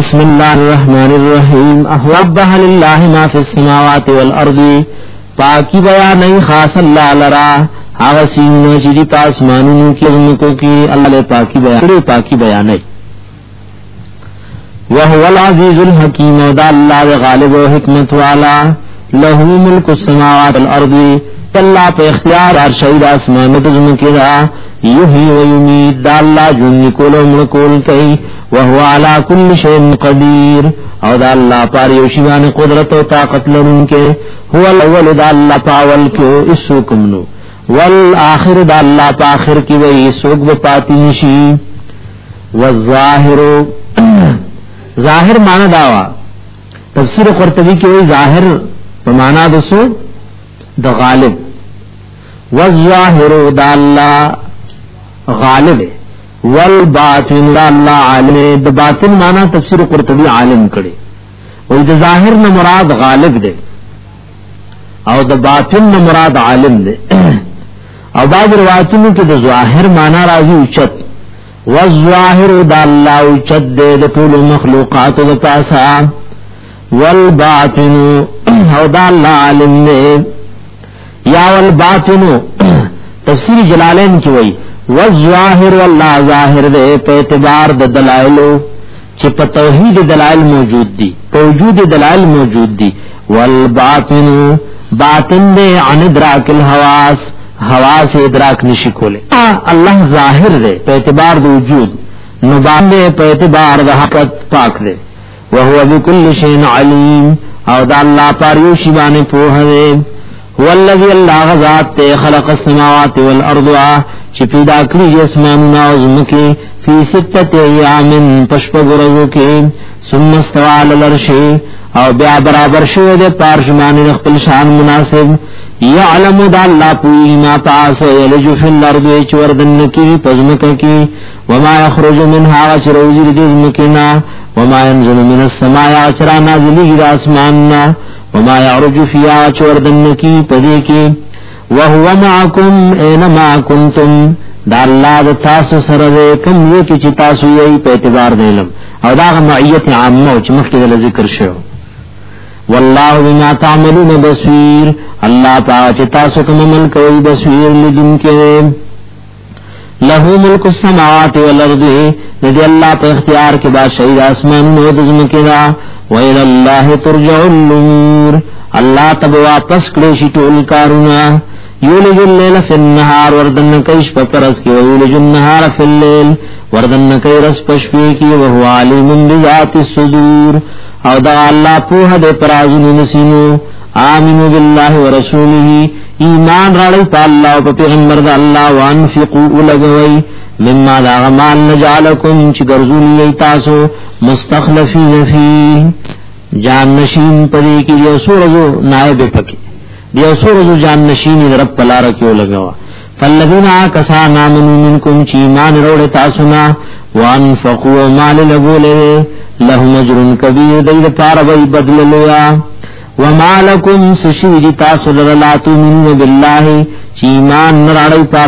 بسم اللہ الرحمن الرحیم. احوبہ للہ ما فی السماوات والارض. پاکی بیانی خاص اللہ لرا. آغا سینو پاس مانونو کی ازمکو کی اللہ لے پاکی بیانی پاکی بیانی وهو العزیز الحکیم و دا اللہ غالب و حکمت والا. لہو ملک السماوات والارض. اللہ پہ اختیار ہر شہید آسمان تزم کی دا. یحی و یمید دا اللہ جن کول و ملکول کئی وہو علا کل شین قدیر او دا اللہ پاری و قدرت و طاقت لرن کے هو الاول دا اللہ پاول کیو اس سوکمنو والآخر دا اللہ پا آخر کی وی سوک بپاتی نشی والظاہر ظاہر مانا داوا تفسیر قرطبی کی وی ظاہر مانا دسو دا غالب. والظاہر دا اللہ غالب والباطن دا اللہ عالم. دا باطن مانا تفسیر قرطبی عالم کڑے وی دا ظاہر نا مراد غالب دے. او دا باطن نا مراد عالم دے. او بعض روایتوں کے دا ظاہر مانا راضی اچت. والظاہر دا اللہ اچت دے. دا طول مخلوقات دا پاسا. والباطن او دا اللہ عالم دے. یا والباطن تفسیر جلالین کی وئی، والظاہر واللہ ظاہر دے، پہ اعتبار دا دلائلو چھ پہ توحید دلائل موجود دی، پہ وجود دلائل موجود دی۔ والباطن، باطن دے، عن ادراک الحواس۔ حواس ادراک نشی کولے اللہ ظاہر دے، پہ اعتبار دا وجود۔ نبان دے، پہ اعتبار دا حقت پاک دے۔ وہو بکل شین علیم۔ او دا اللہ پاریوشی بانے پوہ دے۔ والذی اللہ غزات تے خلق السماوات والارض چی پیدا کری جسماننا وزمکی فی ستت ایام پشپ گرزو کی سم استوال لرشی او بیا برابر شو دے پارشمان رخپل شان مناسب. یعلم دا اللہ پوئی ما پاس یلجو فی الارض چوردن کی پزمک کی وما یخرج منها وچروزی دزمکنا وما ينزل من السماء چرا نازلی دا اسماننا وما يعرج فيها چوردن کی پدې کې وهو معكم اينما كنتم دا الله د تاسو سره کوم یو کې چې تاسو یې په اعتبار دیلم او دا معیت عامه چې مخکې ذکر شو. والله بما تعملون بصير الله تعالی چې تاسو کوم عمل کوي بصير لیدم کې له ملک السماوات والارض. دې الله په اختیار کې بادشاہي د اسمان او د زمکه وَإِلَى اللَّهِ تُرْجَعُ النُّورِ. اللہ تب واپس کڑیشی ٹول کارونا. یولج اللیل فی النہار، وردن کیش پپرس کی ویولج النہار فی اللیل. وردن کی رس پشپی کی، وہو علیم بذات الصدور. او دا اللہ پوہ دے پرازن نسینو آمینو باللہ ورسولہ ایمان راڑی پا اللہ و پا پیغمبر دا اللہ وانفقو لگوئی مما دا غمان نجالکم چی گرزولی ایتاسو. مستخلفین فی جان نشین پدی کی دیو سورزو نائب پکی. دیو سورزو جان نشین رب پلار کیو لگوا. فالذین آکسا نامنو منکم چی ایمان روڑ تاسونا، وانفقو مال لگولے لهم اجر کبیر دید پار بی بدل لیا. وما لکم سشید تاسو لا تؤمنون بالله چی ایمان نراړی په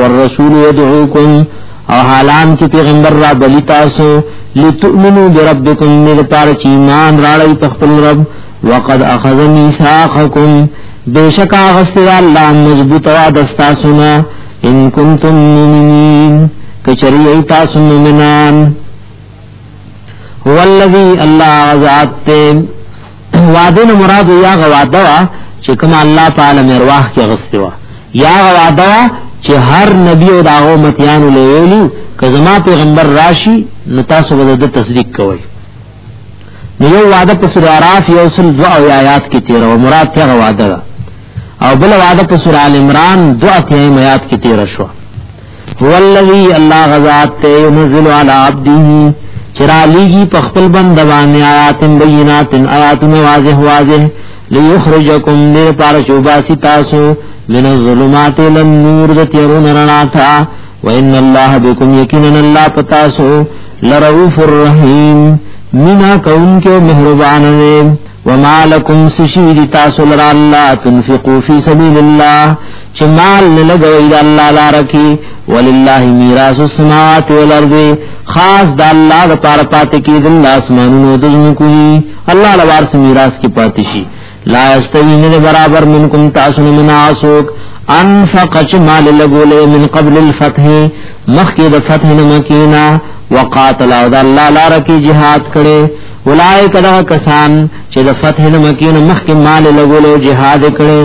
والرسول يدعوكم او حالان کی پیغمبر را بلی تاسو، لتؤمنوا بربکم میر پار چی ایمان راړی رب، وقد اخذ میثاقکم۔ بیشکا غسر الله مضبوط وا دستا سنا ان کنتم مؤمنین۔ کچری ایتا سن مومنان هو الذی الله ذات وعده مراد یا غواده وا چې کوم الله تعالی مرواح کې غستوا یا غواده وا چې هر نبی او داغو متیان له ویلو که زما پیغمبر راشي نو تاسو به د تصدیق کوئ. نو یو وعده په سورہ আরাف یو سل دعا او آیات کې تیر او مراد ته غواده ده. او بل وعده په سورہ ال عمران دعا ته آیات کې تیر شو هو الذی الله غزات ينزل على عبده چرا لیگی پخپل بندوان آیات بینات آیات واضح واضح. لیخرجکم دیر پار چوباسی تاسو من الظلمات لنور دتیرون رناتا وان اللہ بکم یکنن اللہ پتاسو لرعوف الرحیم منا کون کے مہربان وما لکم سشید تاسو لرا اللہ تنفقو فی سبیل اللہ چمال لگوئی دا اللہ لارکی وللہ میراس السماوات والارض خاص دا اللہ دا پار پاتے کی دل آسمانونو دزمکوی اللہ لبارس میراس کی پاتشی لا استوی من برابر منکم تاسن من آسوک انفق چمال لگولے من قبل الفتح. مخی دا فتح نمکینا وقاتل او دا اللہ لارکی جہاد کرے. اولائک دا کسان چه دا فتح نمکین مخی مال لگولو جہاد کرے.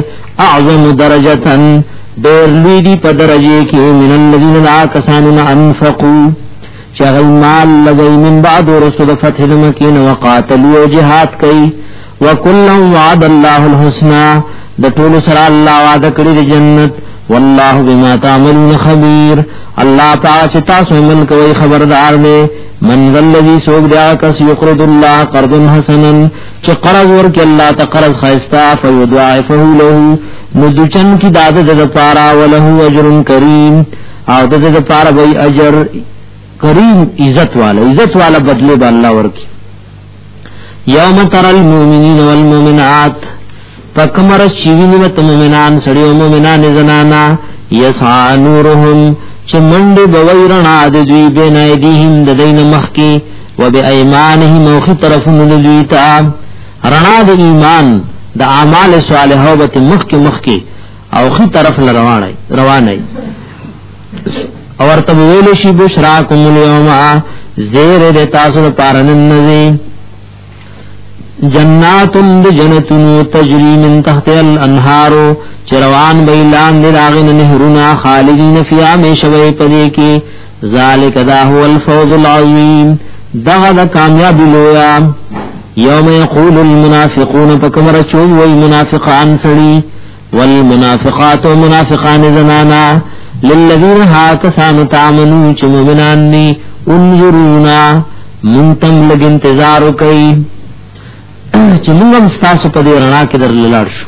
اعظم درجتن دیر لیدی پا درجے کی من اللذین دا کساننا انفقو. چه غی مال لگئی من بعد رسو دا فتح نمکین وقاتلو جہاد کئی. وکلن وعد اللہ الحسنہ دا طول سر اللہ وعد کری جنت. واللہ بما تعملون خبیر اللہ پاچ تاسو عمل کوئی خبردار دے من ذلذی سوک دیا کس یقرد اللہ قرد حسنا چی قرض ورک اللہ تا قرض خیستا فیدعائفہو لہو ندوچن کی داد دد پارا ولہو اجر کریم. او دد دد پارا بی اجر کریم، عزت والا عزت والا بدلے با اللہ ورکی یوم تر المومنین والمومنات پکمر شیوینی و تمومنان، سڑی و مومنان زنانا یسا نورهم، چه منڈ بوی بین ایدیهم ددین مخکی و بی ایمانهم اوخی طرف ندویتا رنا د ایمان، د اعمال صالحو بت مخکی مخکی اوخی طرف لروانای روانای اور تب ویل شی بشراکم اليوم زیر د تاسو پارنن جناتم د جنتونو تجری من تحت الانهارو چروان بیلان دی داغن نهرونا خالدین فی آمیشوی پدے کے ذالک دا هو الفوز العظیم. دغه د کامیابی لویا. یوم یقول المنافقون فکمر چوم وی منافقان سړي والمنافقات ومنافقان زنانا. للذین ها کسان تامنو چې مؤمنان دي انظرونا منتم لګ انتظار کوي چې موږ هم ستاسو په دې رڼا کې در لاړ شو.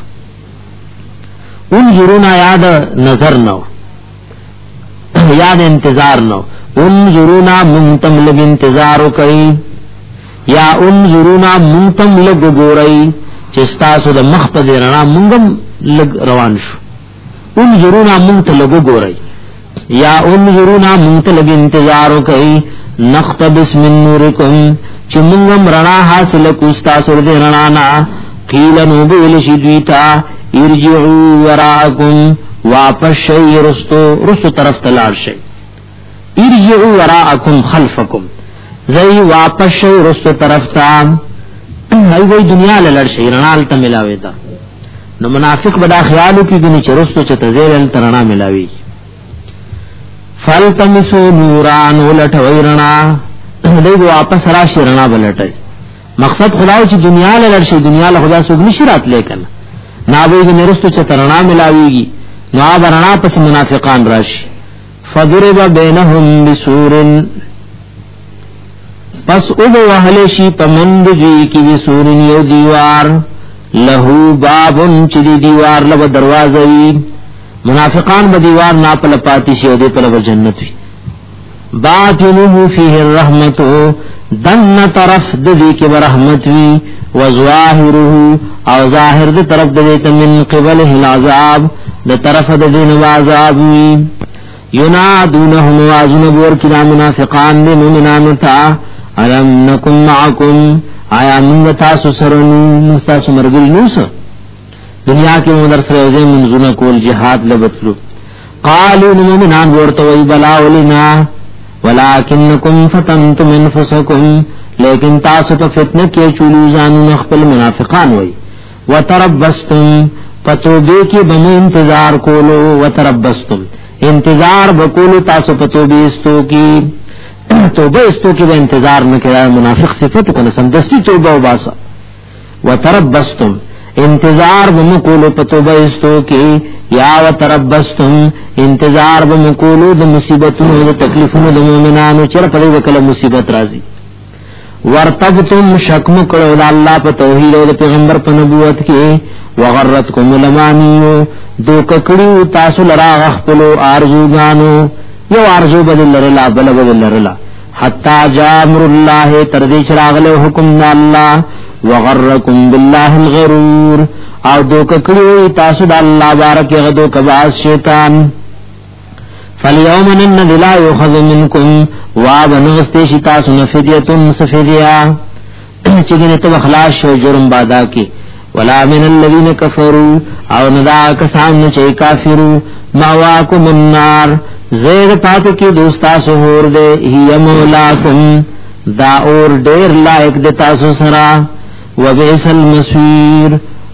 اون ضرونا یاد نظر نو. یاد انتظار نو. اون ضرونا منتم لگ انتظار کوي یا اون ضرونا منتم لگ ګورئ چې ستاسو د مخ په دې رڼا موږ لگ روان شو. اون ضرونا منت لگ ګورئ یا اون ضرونا منت لگ انتظار کوي نقتبس من نورکم چې موږ رڼا حاصل کوستا سر دې رڼا نا قیل نو بول شي دویتا ارجعوا وراءکم واپس شي رستو رستو طرف تلار شي ارجعوا وراءکم خلفکم. زئی واپس شي رستو طرف تا ای وای دنیا لړ شي رڼا ته ملاوي تا. نو منافق بدا خیالو کې دني چې رستو چې تزیل ترنا ملاوي فالتمسو نوران ولټوي رڼا دی واپس راشي رڼا بلټي مقصد خدای چې دنیا له لړشي دنیا له خدا سوګ نشي رات لیکن نا به دې مرستو چې ترنا ملاويږي نو برنا پس منافقان راشي. فضرب بينهم بسور. پس او به وهل شي پمند دی کی بسور یو دیوار. له بابن چې دی دیوار له دروازه وي. منافقان به دیوار ناپل پاتې شي او دې په جنت وي. باطنه فيه الرحمت دن طرف د دې برحمت وی وظاهره، او ظاهر د طرف د دې من قبله العذاب د طرف د دې عذاب وی ینادونهم وازن بور کلا منافقان دې مومنانو ته الم نکم معکم آیا موږ تاسو سره نو تاسو مرګل نو دنیا کې موږ در سره یې کول jihad لبتلو قالوا المؤمنان ورته وی بلا ولنا ولکنکم فتنتم انفسکم لیکن تاسو په فتنه کې چولو ځان خپل منافقان وای. وتربستم پتوبه کې بم انتظار کولو، وتربستم. انتظار وکولو تاسو پتوبه استو کې. توبه استو کې انتظار نه کړه، منافق صفت کنه سم سمدستی توبه وباسه. وتربستم انتظار بمکولو پتوبه استو کې یا وتربستم انتظار بمکولو د مصیبتونو د تکلیفونو د مؤمنانو چر په دې کله مصیبت راځي ورتبتم شکم کړو د الله په توحید او د پیغمبر په نبوت کې وغرتکم الامانیو دو ککړو تاسو لرا غخپلو ارزوګانو یو ارزو بدل لرلا بل بدل لرلا. حتا جامر الله تر دې چراغله حکم الله وغرکم بالله الغرور. او دو ککڑی تاسو دا اللہ بارک غدو کباز شیطان. فالیوم نن دلا یوخذ منکم واب نغستی شتاسو نفدیتن سفدیا چگن تب خلاص شو جرم بادا کی. ولا من الذین کفروا او ندا کسان چے کافرو. ماواکم النار. زیر پاک کی دوستا سہور دے. ہی مولاکم. دا اور دیر لائک دے تاسو سرا. وبئس المسویر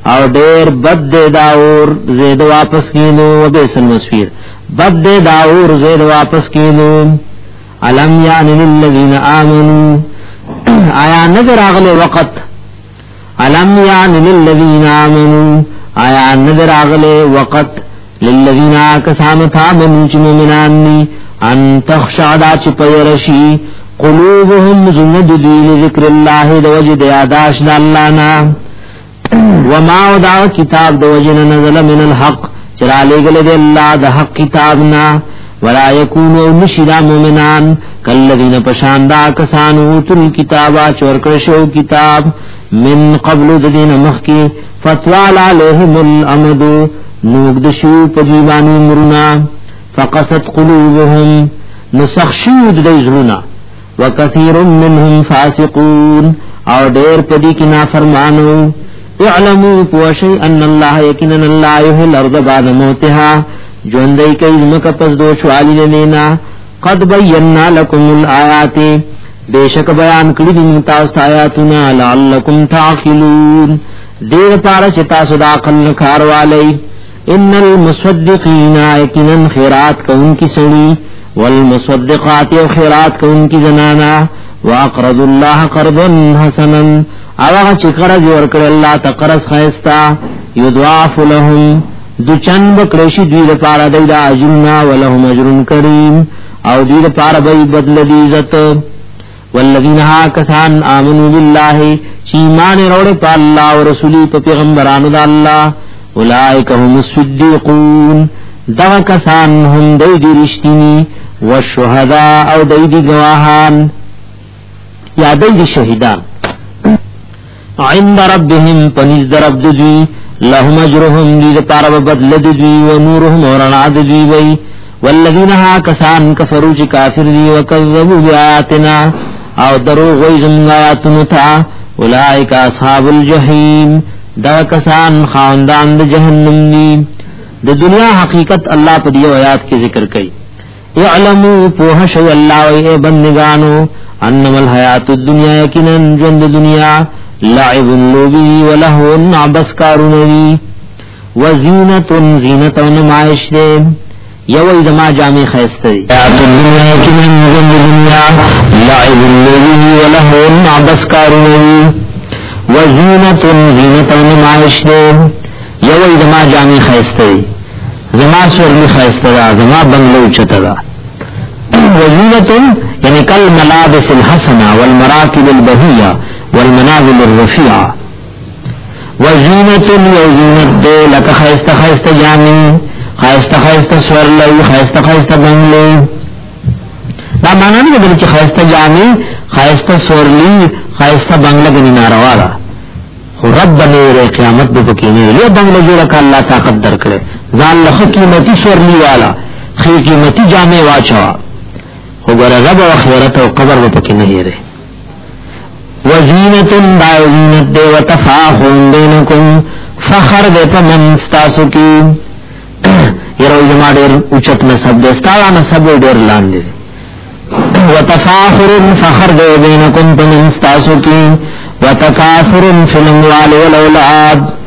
او ډیر بد دے داور زید واپس کینو و بیسن مسفیر بد دے داور زید واپس کینو علم یعنی للذین آمنو آیا نظر آغل وقت علم یعنی للذین آمنو آیا نظر آغل وقت للذین آکسان تامنو چی مومنانی ان تخشع دا چی پیرشی قلوبهم زند دیل ذکر اللہ دوجد یاداش دا اللہ نام وما دا کتاب دو جن نزل من الحق. چرا لے گلے دے اللہ دا حق کتابنا ولا یکونو نشدا مومنان. کالذین پشاندا کسانو تل کتابا چورکرشو کتاب. من قبل دین مخکی فتوال علیہم الامد. نوگ دشو پجیبانی مرنا فقصت قلوبهم. نسخشود دیزرونا. وکثیر منهم فاسقون اور دیر پدی کی نافرمانو اعلموا پوشی ان اللہ یکنن اللہ یحی الارض بعد موتها جوندئی کئی زمکا پس دو شوالی لینا قد بینا لکم الآیات بے شک بیان کلی دی متاست آیاتنا لعلکم تعقلون دیر پارا چتا صدا قلن کاروالی ان المصدقین یکنن خیرات کا ان کی سڑی والمصدقات و خیرات کا ان کی زنانا واقرض اللہ قرضا حسنا. اوغا چی قرض ورکر اللہ تا قرض خیستا، یدعاف لهم. دو چند بکرشی دوی دا پارا دی دا عجلنا ولهم اجرن کریم. او دوی دا پارا بی بدل دیزت والذین ها کسان آمنوا باللہ چی ایمان روڑ پا اللہ و رسولی پا پیغمبران دا اللہ. اولائک هم الصدیقون. دا کسان هم دی دی رشتینی والشہداء او دی دی گواهان یا دی دی شہدان عند ربهم پنیز در عبد دوی. لهم اجرهم دی پارا بدل دوی و نورهم ورنا دوی وی. والذین ها کسان کفرو چی کافر دی و کذبو بی آیاتنا او درو غوی زمگا آیاتنو تا اولائک اصحاب الجحیم. دا کسان خاندان دا جہنم دی دا دنیا حقیقت اللہ پا دیو آیات کی ذکر کئی اعلمو پوہشو اللہ و اے بندگانو، انما الحیات الدنیا یکنن جند دنیا، لعب لوبی ولہو نعبس کارونوی وزینت زینت و نمائش دے یوی دما جامع خیست دی. حیات الدنیا کنن نظم دنیا، لعب لوبی ولہو نعبس کارونوی وزینت زینت و نمائش دے یوی دما جامع خیست دی. زما سورلی خیسته دا زما بنگلو چته دا وزینتن یعنی کل ملابس الحسنہ والمراکب البہیہ والمنازل الرفیعہ. وزینتن وزینت دے لکا خیسته خیسته جامن خیسته خیسته سورلی خیسته خیسته بنگلو دا مانا نه دل چې خیسته جامن خیسته سورلی خیسته بنگلو گنی ناروا دا رب بنی قیامت دې پکې نه یو بنگلو جوړه کړه الله طاقت درکړي. زان لخ قیمتی سورلی والا خی قیمتی جامع واچوا. ہو خوگر رب و خیرت و قبر و پکینے رے وزینت دا وزینت دے و تفاخون بینکم، فخر دے پا من ستاسو کی یرو جما دیر اچت نصب دے ستاوا نصب دیر لان دے و تفاخر فخر دے بینکم پا من ستاسو کی و تکاثر فی الاموال والاولاد.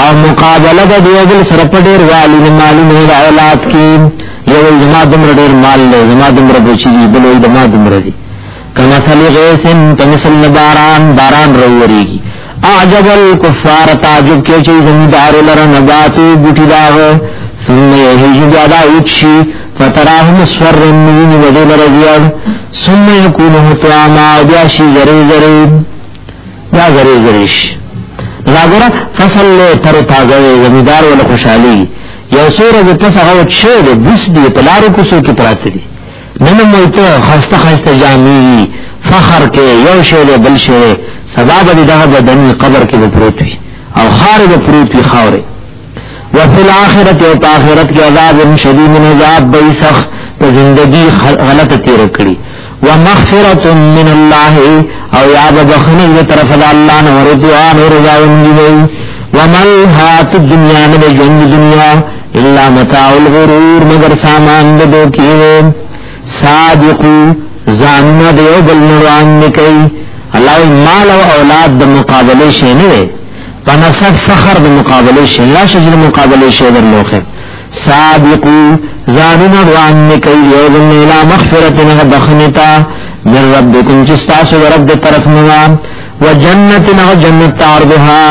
او مقابلہ دا دیو بل سرپ دیر والی نمالی نید اولاد کی. یو جما دمر دیر مال لے جما دمر بچی دی، بل بلوی دما دمر دی. کما کمثل غیسن کمثل باران باران رووریگی اعجب الکفار، تعجب کے چی زمیدار لرا نباتو بوٹی داغ. سن یہیجو بیادا اوچشی فتراہ مصفر رنمین ودل رضیاد سن یکونو حتواما بیاشی زری زری یا زری زریش. لاګره فصل له تر تازه زمیدار ول خوشحالي یو سوره د تسغه چه د بس دی په لارو کو سو کې پراته دي. نن مو ته خاصه خاصه جامي فخر کې یو شی له بل شی سبا به دغه بدن قبر کې پروت وي او خار به پروت وي خاورې. وفي الاخرت او اخرت کې عذاب شدید من عذاب به سخت په زندگی غلطه تیر کړی ومغفرت من الله او یاب بخنی و طرف دا اللہ نورضوان و رضاون جوئی ومل ہات دنیا نبی جنگ دنیا اللہ متاع الغرور مگر سامان دو کیوے صادقو زاننا دیو بل نروان نکی اللہ مال و اولاد دا مقابلے شینے پنسب فخر دا مقابلے شین لا شجر مقابلے شین در لوخے. سابقو زاننا روان نکی دیو بل نیلا مغفرت نغ بخنتا من ربکن چستاسو رب دے طرف نوام و جنت نغ جنت تاردها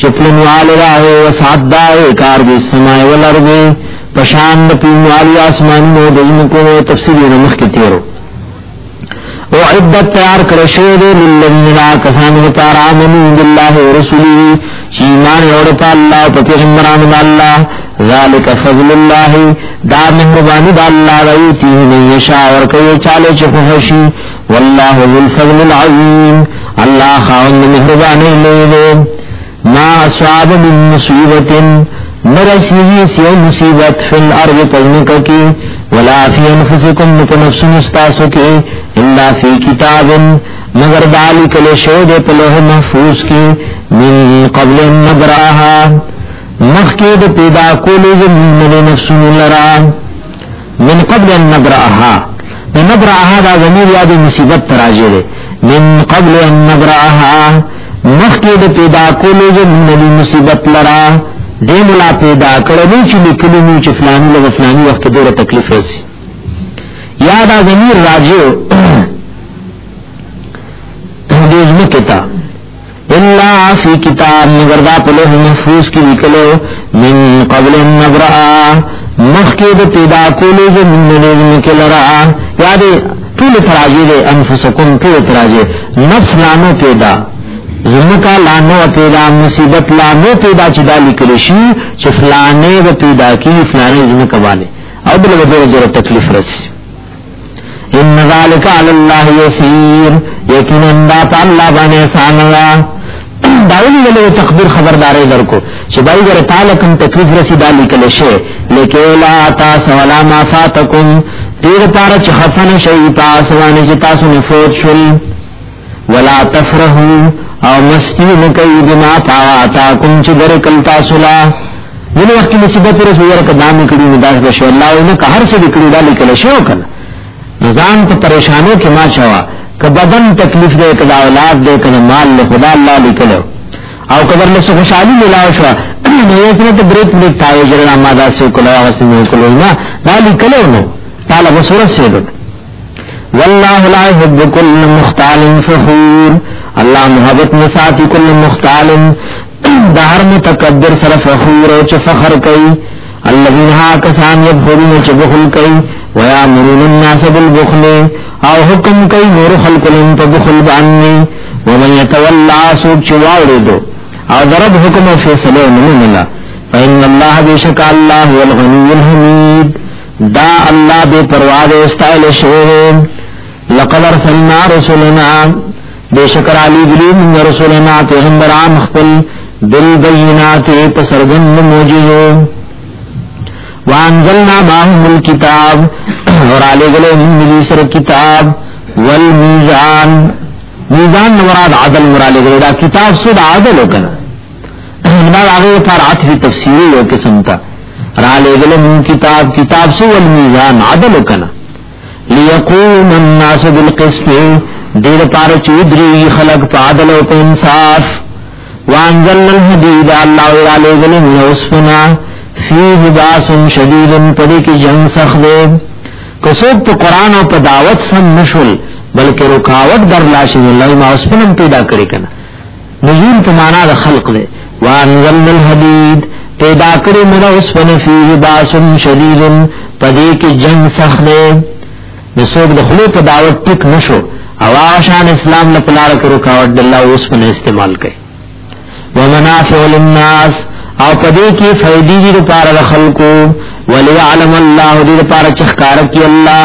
چپلن والدائے و سعد دائے کار بی سمائے والارضے پشان پین والی آسمان مو دزمکو میں تفسیری نمخ کی تیرو. و عدت تیار کرشو دے للذین لا کسان پارا منو باللہ و رسولی. چیمان اوڑتا اللہ و پیغمبران دا اللہ. ذالک فضل اللہ. دا مہربانی دا اللہ. ریتی من یشا ورکی چالے چکوشی واللہ ذو الفضل العظیم. اللہ خاون مہربانی لے ما اصواب من مصیبت. نرسیوی سی مصیبت فی الارض تجنک کی. ولا فی انفسکم نفس مستاسو کی. اللہ فی کتاب. مگر دالی کلے شود پلوہ محفوظ کی. من قبل نبراہا مخید پیدا کولی زمین نفس لرا. من قبل نبراہا نبراہا دا زمین یادی مصیبت تراجے دے. من قبل نبراہا مخی دا پیدا کولو جو نبی مصیبت لرا. دے ملا پیدا کرنو چی لکلو نو چی فلانی لگا، فلانی وقت دور تکلیف رسی. یاد آزمیر راجو دیز مکتا اللہ فی کتاب مگردہ پلوح محفوظ کی لکلو من قبل نبرا مخی دا پیدا کولو جو نبی مصیبت لرا یاد طول تراجی دے انفسکن، طول تراجی. نفس لانو پیدا. زمکا لانو پیدا، مصیبت لانو پیدا چدا لکلشی چی فلانے و پیدا کی، فلانے زمکا والے. او بل وزر جر تکلیف رس ان ذالک علی اللہ یسیر. یقین اندات اللہ بانے سانوا داولی ولی تخبیر خبردارے در کو. چی بائی گر تالکم تکلیف رسی دا لکلشی لکیلا تاس ولا ما فاتکم. تیر پارا چی خفن شئی تاس وانی چی تاسو نفوت شل. ولا تفرحو او مستی نکی بما پاواتا کم چی در کلتا سلا یعنی وقتی مصیبت رسو یرک دام کڑی نداش بشو. اللہ انکا ہر سے دکڑی ڈالی کل شو کل. نظام پا پریشانوں کی ما چوا. کہ بدن تکلیف دے کدا اولاد دے کدا مال لے خدا اللہ لکلو او کبر لسو خوشحالی ملاو شوا. نیسنے تو بریک بریک تھائے جرنا مادا سے کلو آغسی میں کلو نا ڈالی کلو نو تالا بسورت سے دو واللہ لا يحب كل مختال فخور۔ اللہ محبت میں ساتھی کل مختال دہر متکبر سر فخور چ فخر کئی۔ الذين ها كسان يبخلون چ بخل کئی۔ ويامرون الناس بالبخل۔ او حکم کئی نور خلق لن تبخل بانی۔ ومن يتولى سوق چواڑے دو۔ او ضرب حکم و فیصلے من ملا۔ فإن الله بشك الله هو الغني الحميد۔ دا اللہ بے پرواد استائل شوہم لقد ارسلنا رسولنا، بے شکر علی گلی رسولنا پیغمبران خپل بالبینات پسرگن موجزو وانزلنا ماہم الكتاب اور علی گلے ملی سر کتاب والمیزان۔ میزان نمراد عدل مرالی گلے، دا کتاب سود عدل ہو کنا۔ بعد آگے پار عطفی تفسیری ہو قسم کا۔ را لګل مون کتاب کتاب سو المیزان عدل کنا۔ ليقوم الناس بالقسط دیر پار چودری خلق پا عدل و پا انصاف۔ وانزلنا الحديد الله را لګل مون اسفنا فيه باس شديد پدې کې جنگ سخت دی کڅوب په قران او په دعوت سم نشول بلکې رکاوټ در لاشي الله ما اسفنم پیدا کړی کنا۔ نزول په معنا د خلق دی وانزلنا الحديد پیدا کرے منا اسپن فیہ باس شدید پدی کی جنگ سخدے نسوک دخلو پا دعوت تک نشو اواشان اسلام لپلار کرو کاوٹ دلہ اس پر استعمال کئی ومنافع للناس۔ او پدے کی فیدی دی پار دخلکو وليعلم اللہ دی پار چخکارت کی اللہ۔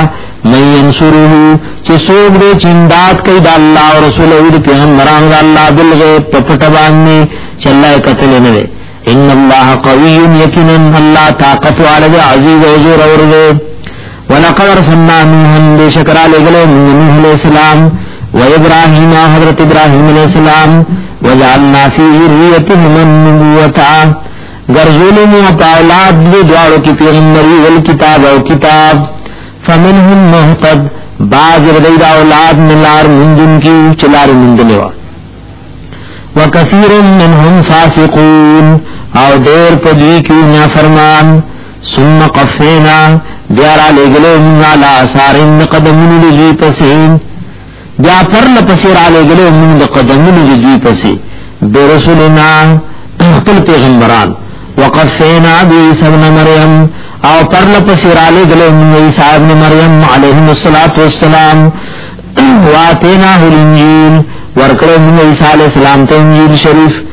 من ینصرہو چی سوک دے چنداد کئی دا اللہ و رسول او دی پیغمبران دا اللہ بالغیب پپٹبان میں چلا قتل نوے ان اللہ قوی یقین اللہ طاقت والد عزیز و زور اور دے ولقد رسلنا نوحا بے شکرا لے گلے نوح علیہ السلام و ابراہیم حضرت ابراہیم علیہ السلام، وجعلنا فی ذریتهم النبوتا گرزولی مو اولاد دی دوارو کی پیغمبری والکتاب او کتاب. فمنهم محتد بعض ردید اولاد ملار مندن کی چلار مندن وا وکثیر منهم فاسقون. او دیر پدوی کی نا فرمان، ثم قفینا، بیارا لگلو من علا اثارن قدمون لجی پسین۔ بیا پر لپسی را لگلو من قدمون لجی پسی۔ برسولنا خپل پیغمبران۔ وقفینا بی سبن مریم۔ او پر لپسی را لگلو من عیسیٰ ابن مریم علیہم السلام واتینا الانجیل۔ ورکلو من عیسیٰ علیہ السلام تا انجیل شریف۔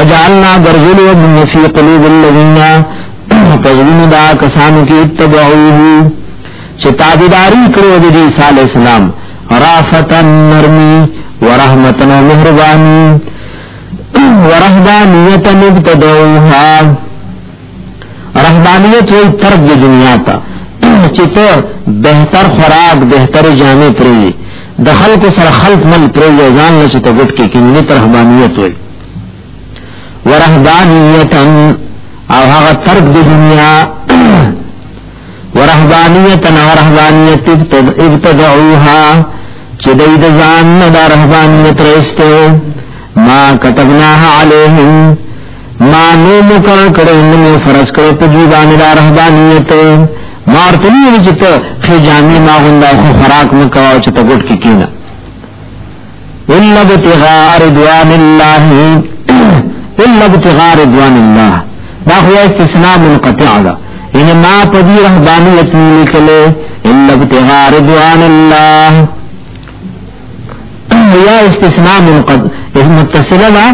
وجعلنا برزلو من فی قلوب اللذین فضلن دا کسانو کی اتبعوه. چتابداری کرو دی جی عیسیٰ علیہ السلام رافتا نرمی ورحمتنا مہربانی. ورحبانیتا ابتدعوها رحبانیت وی ترک دی دنیا تا. چی بہتر خوراک، بہتر جامع پری دخل کو سر خلق مل پری ازان لچی تا گٹ کی کنی پر رحبانیت وی. ورحبانیتا او هغه ترک دی دنیا ورحبانیتا ورحبانیت ابتدعوها، چی دید زان دا رحبانیت رستے ما کتبناها علیہم، ما نو مکر کرو انمو فرس کرو پجی بانی دا رہبانیت ما ارتنی ہوئی چتا خی جامی ما غندا خو فراک مکواو چتا گوٹ کی کینا۔ اللہ بتغاء رضوان اللہ إلا ابتغاء رضوان الله. دا خو استثناء منقطع ده. ان ما پدی رهبانیت نکله إلا ابتغاء رضوان الله. یا استثناء منقطع. متصلة ده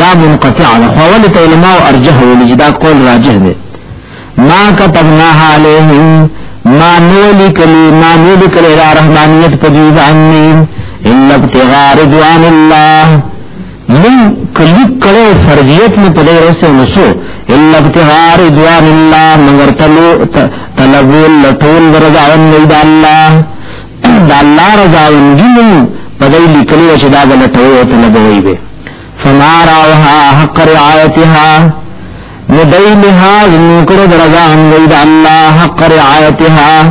یا منقطع ده. خو ول ته علماء أرجح ولجدا قول راجح ده. ما كتبناها عليهم. ما نولی کلی ما نولی کلی را رحمانیت پدی بانی إلا ابتغاء رضوان الله. من کلی کلو فرضیت میں پدے رسے نسو الا ابتغاء رضوان اللہ، مگر تلو تلبول لطول رضاون وید اللہ۔ دا اللہ رضاون گی پدے لکلی وچدا بلطول تلبوئی بے۔ فماراوها حق رعایتها ندئی لحاظ نکر درگا انگید اللہ، حق رعایتها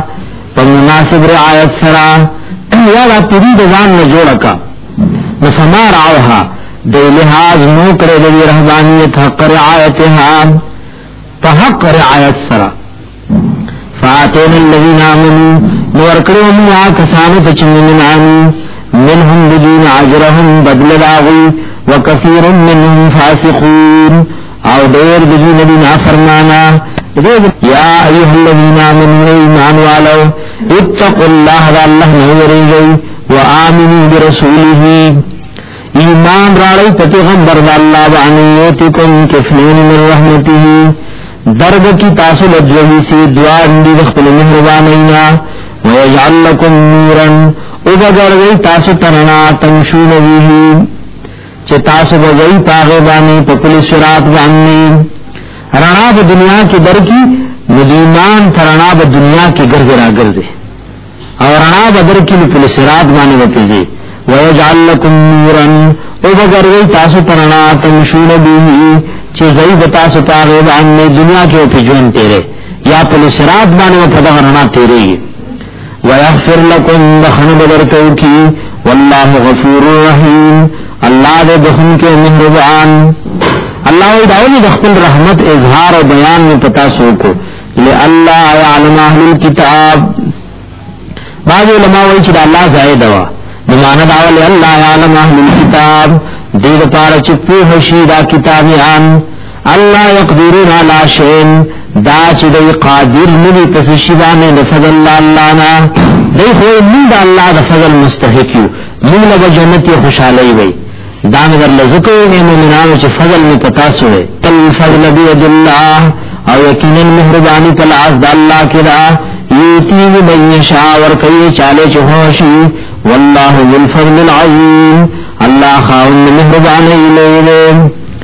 فمناسب رعایت سرا۔ یا دا تیری دزان نجوڑکا۔ فماراوها دی لحاظ نکر دی رہبانیت حق رعایتها ہاں، فحق رعایت سرا۔ فاتین اللذین آمنوا نورکرو من آکسانو تچنن آمن منهم بدین عجرهم بدل داغی وکثیر منهم فاسقون۔ او دیر بجی نبی نافرمانا۔ یا ایوہ الذین آمنوا ایمان والو، اتقوا اللہ، دا اللہ نوری گئی و آمنوا برسوله ایمان راڑی پتی غمبر دا اللہ بعنیتکم کفلین من رحمته درد کی تاصل اجوہی سی دعا اندی دخل مہربانینا ویجعل لکم نورا۔ او بگر گئی تاسو ترنا تنشون بیہی چه تاسو بزئی پاغه بانی سرات باندې رڼا په دنیا کې درکی ندیمان ترنا په دنیا کې ګرځ را ګرځي او رڼا په درکی په پلی سرات باندې وپیږي نورا او تاسو تمشون دنیا کې یا پلی سرات باندې په دغه رڼا تیرې ويغفر بخن بدرتو کی، والله غفور رحیم اللہ دے بخن کے مہربان۔ اللہ داؤلی دخل رحمت، اظہار و بیان میں پتا سو کو۔ لے اہل الكتاب۔ بعض علماء وی اللہ زائد ہوا بمانا دعوی لے اللہ علم اہل الكتاب دید پارا چپو حشیدہ کتابیان، اللہ یقدرون علا شین دا چی دی قادر ملی پس شبانے دفضل اللہ اللہ نا دی خوئی من دا اللہ دفضل مستحقیو، من لگا جنتی خوشحالی وی. دان ور لزکو نے مومنانو چ فضل میں پتا سوے تل فضل بید اللہ، او یقینا مہربانی تل از اللہ کدا یوتی من یشاء ور کئی چالے چ ہوشی والله ذو الفضل العظيم. الله خاون مهربان إليه.